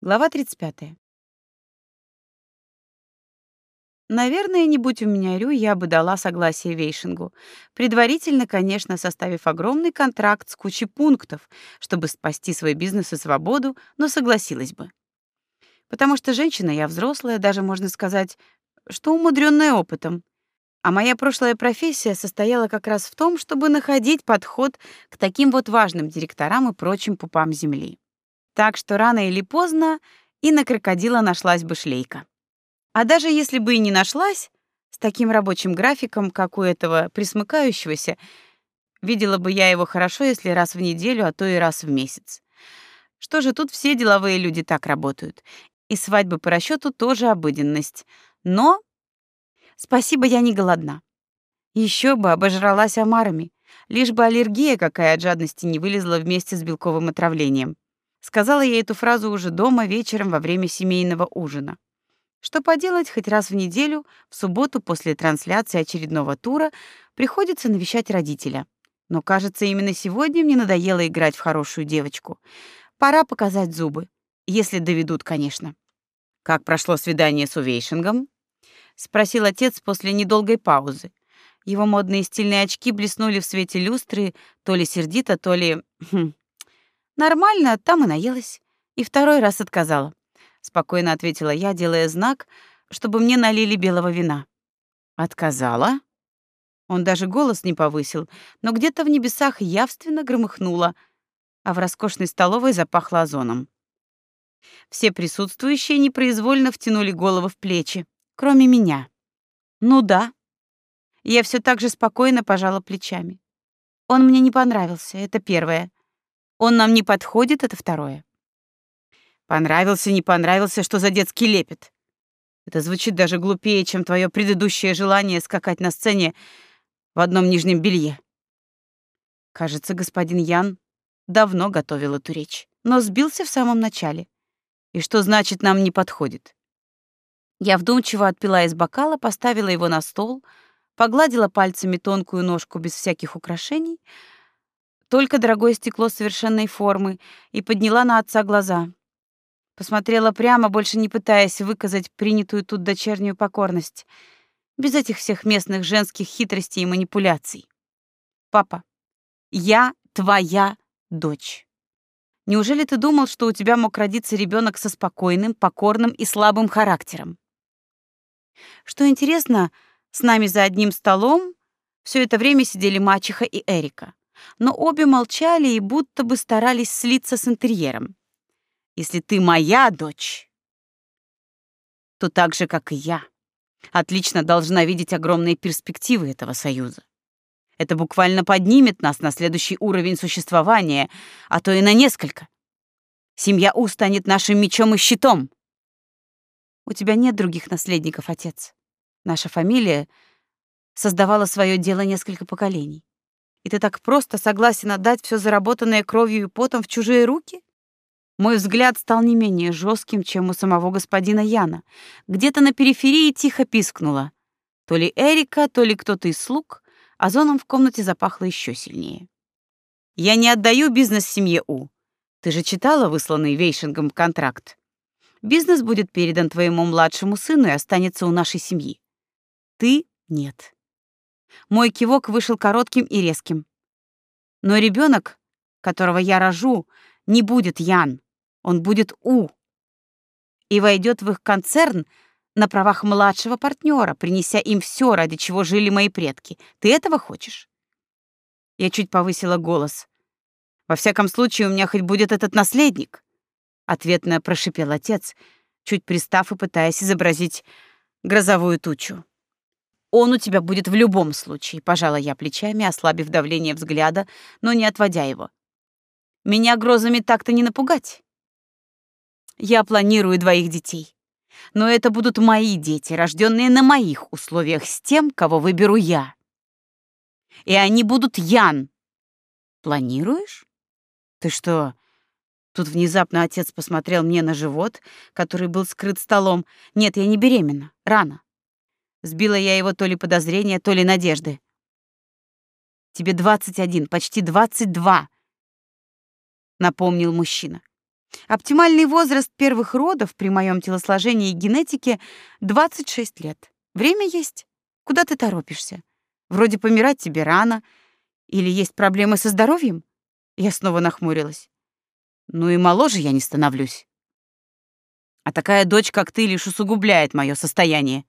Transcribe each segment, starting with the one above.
Глава 35. Наверное, не будь у меня Рю, я бы дала согласие Вейшингу, предварительно, конечно, составив огромный контракт с кучей пунктов, чтобы спасти свой бизнес и свободу, но согласилась бы. Потому что женщина я взрослая, даже можно сказать, что умудренная опытом. А моя прошлая профессия состояла как раз в том, чтобы находить подход к таким вот важным директорам и прочим пупам земли. Так что рано или поздно и на крокодила нашлась бы шлейка. А даже если бы и не нашлась, с таким рабочим графиком, как у этого присмыкающегося, видела бы я его хорошо, если раз в неделю, а то и раз в месяц. Что же, тут все деловые люди так работают. И свадьбы по расчету тоже обыденность. Но спасибо, я не голодна. Еще бы обожралась омарами, лишь бы аллергия какая от жадности не вылезла вместе с белковым отравлением. Сказала я эту фразу уже дома вечером во время семейного ужина. Что поделать, хоть раз в неделю, в субботу после трансляции очередного тура, приходится навещать родителя. Но, кажется, именно сегодня мне надоело играть в хорошую девочку. Пора показать зубы. Если доведут, конечно. Как прошло свидание с Увейшингом? спросил отец после недолгой паузы. Его модные стильные очки блеснули в свете люстры, то ли сердито, то ли хм, Нормально, там и наелась. И второй раз отказала. Спокойно ответила я, делая знак, чтобы мне налили белого вина. Отказала? Он даже голос не повысил, но где-то в небесах явственно громыхнуло, а в роскошной столовой запахло озоном. Все присутствующие непроизвольно втянули головы в плечи, кроме меня. Ну да. Я все так же спокойно пожала плечами. Он мне не понравился, это первое. Он нам не подходит, это второе. Понравился, не понравился, что за детский лепет. Это звучит даже глупее, чем твое предыдущее желание скакать на сцене в одном нижнем белье. Кажется, господин Ян давно готовил эту речь, но сбился в самом начале. И что значит нам не подходит? Я вдумчиво отпила из бокала, поставила его на стол, погладила пальцами тонкую ножку без всяких украшений — только дорогое стекло совершенной формы, и подняла на отца глаза. Посмотрела прямо, больше не пытаясь выказать принятую тут дочернюю покорность, без этих всех местных женских хитростей и манипуляций. Папа, я твоя дочь. Неужели ты думал, что у тебя мог родиться ребенок со спокойным, покорным и слабым характером? Что интересно, с нами за одним столом все это время сидели мачеха и Эрика но обе молчали и будто бы старались слиться с интерьером. Если ты моя дочь, то так же, как и я, отлично должна видеть огромные перспективы этого союза. Это буквально поднимет нас на следующий уровень существования, а то и на несколько. Семья У станет нашим мечом и щитом. У тебя нет других наследников, отец. Наша фамилия создавала свое дело несколько поколений. И ты так просто согласен отдать все заработанное кровью и потом в чужие руки? Мой взгляд стал не менее жестким, чем у самого господина Яна. Где-то на периферии тихо пискнуло. То ли Эрика, то ли кто-то из слуг, а зоном в комнате запахло еще сильнее. «Я не отдаю бизнес семье У. Ты же читала высланный Вейшингом контракт? Бизнес будет передан твоему младшему сыну и останется у нашей семьи. Ты — нет. Мой кивок вышел коротким и резким. Но ребенок, которого я рожу, не будет Ян, он будет У. И войдет в их концерн на правах младшего партнера, принеся им все, ради чего жили мои предки. Ты этого хочешь? Я чуть повысила голос. Во всяком случае, у меня хоть будет этот наследник, ответно прошипел отец, чуть пристав и пытаясь изобразить грозовую тучу. Он у тебя будет в любом случае, пожала я плечами, ослабив давление взгляда, но не отводя его. Меня грозами так-то не напугать. Я планирую двоих детей. Но это будут мои дети, рожденные на моих условиях с тем, кого выберу я. И они будут Ян. Планируешь? Ты что? Тут внезапно отец посмотрел мне на живот, который был скрыт столом. Нет, я не беременна. Рано. Сбила я его то ли подозрения, то ли надежды. «Тебе 21, почти 22», — напомнил мужчина. Оптимальный возраст первых родов при моем телосложении и генетике 26 лет. Время есть. Куда ты торопишься? Вроде помирать тебе рано. Или есть проблемы со здоровьем? Я снова нахмурилась. Ну и моложе я не становлюсь. А такая дочь, как ты, лишь усугубляет мое состояние.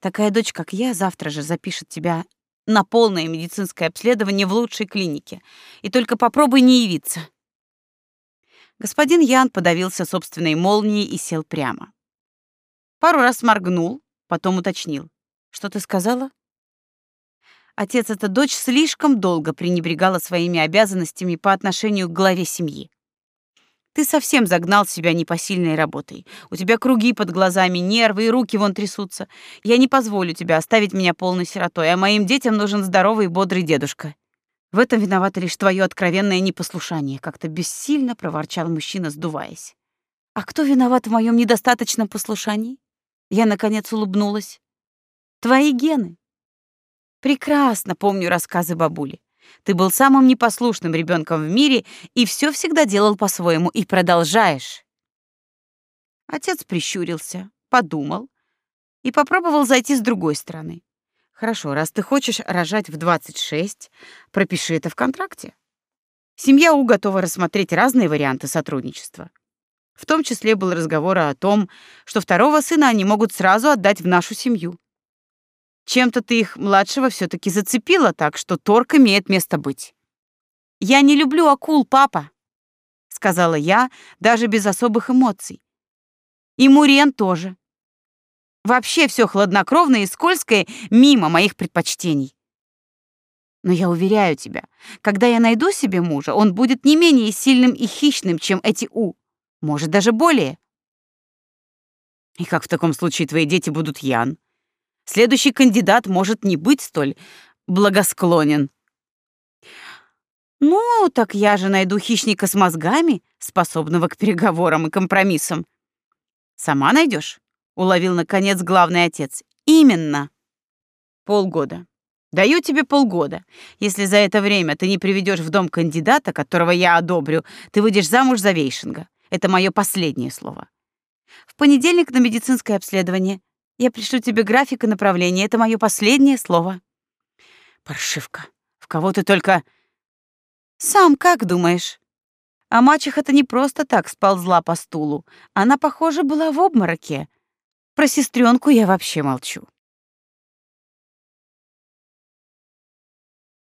Такая дочь, как я, завтра же запишет тебя на полное медицинское обследование в лучшей клинике. И только попробуй не явиться. Господин Ян подавился собственной молнией и сел прямо. Пару раз моргнул, потом уточнил. «Что ты сказала?» Отец эта дочь слишком долго пренебрегала своими обязанностями по отношению к главе семьи. Ты совсем загнал себя непосильной работой. У тебя круги под глазами, нервы и руки вон трясутся. Я не позволю тебе оставить меня полной сиротой, а моим детям нужен здоровый и бодрый дедушка. В этом виновато лишь твое откровенное непослушание, как-то бессильно проворчал мужчина, сдуваясь. А кто виноват в моем недостаточном послушании? Я наконец улыбнулась. Твои гены. Прекрасно помню рассказы бабули. Ты был самым непослушным ребенком в мире и все всегда делал по-своему, и продолжаешь. Отец прищурился, подумал и попробовал зайти с другой стороны. Хорошо, раз ты хочешь рожать в 26, пропиши это в контракте. Семья У готова рассмотреть разные варианты сотрудничества. В том числе был разговор о том, что второго сына они могут сразу отдать в нашу семью. Чем-то ты их младшего все таки зацепила так, что торг имеет место быть. Я не люблю акул, папа, сказала я, даже без особых эмоций. И Мурен тоже. Вообще все хладнокровное и скользкое мимо моих предпочтений. Но я уверяю тебя, когда я найду себе мужа, он будет не менее сильным и хищным, чем эти У. Может, даже более. И как в таком случае твои дети будут Ян? Следующий кандидат может не быть столь благосклонен. Ну, так я же найду хищника с мозгами, способного к переговорам и компромиссам. Сама найдешь? уловил наконец главный отец. Именно. Полгода. Даю тебе полгода. Если за это время ты не приведешь в дом кандидата, которого я одобрю, ты выйдешь замуж за Вейшинга. Это мое последнее слово. В понедельник на медицинское обследование. Я пришлю тебе график и направление. Это мое последнее слово. Паршивка. В кого ты только... Сам как думаешь? А мачеха-то не просто так сползла по стулу. Она, похоже, была в обмороке. Про сестренку я вообще молчу.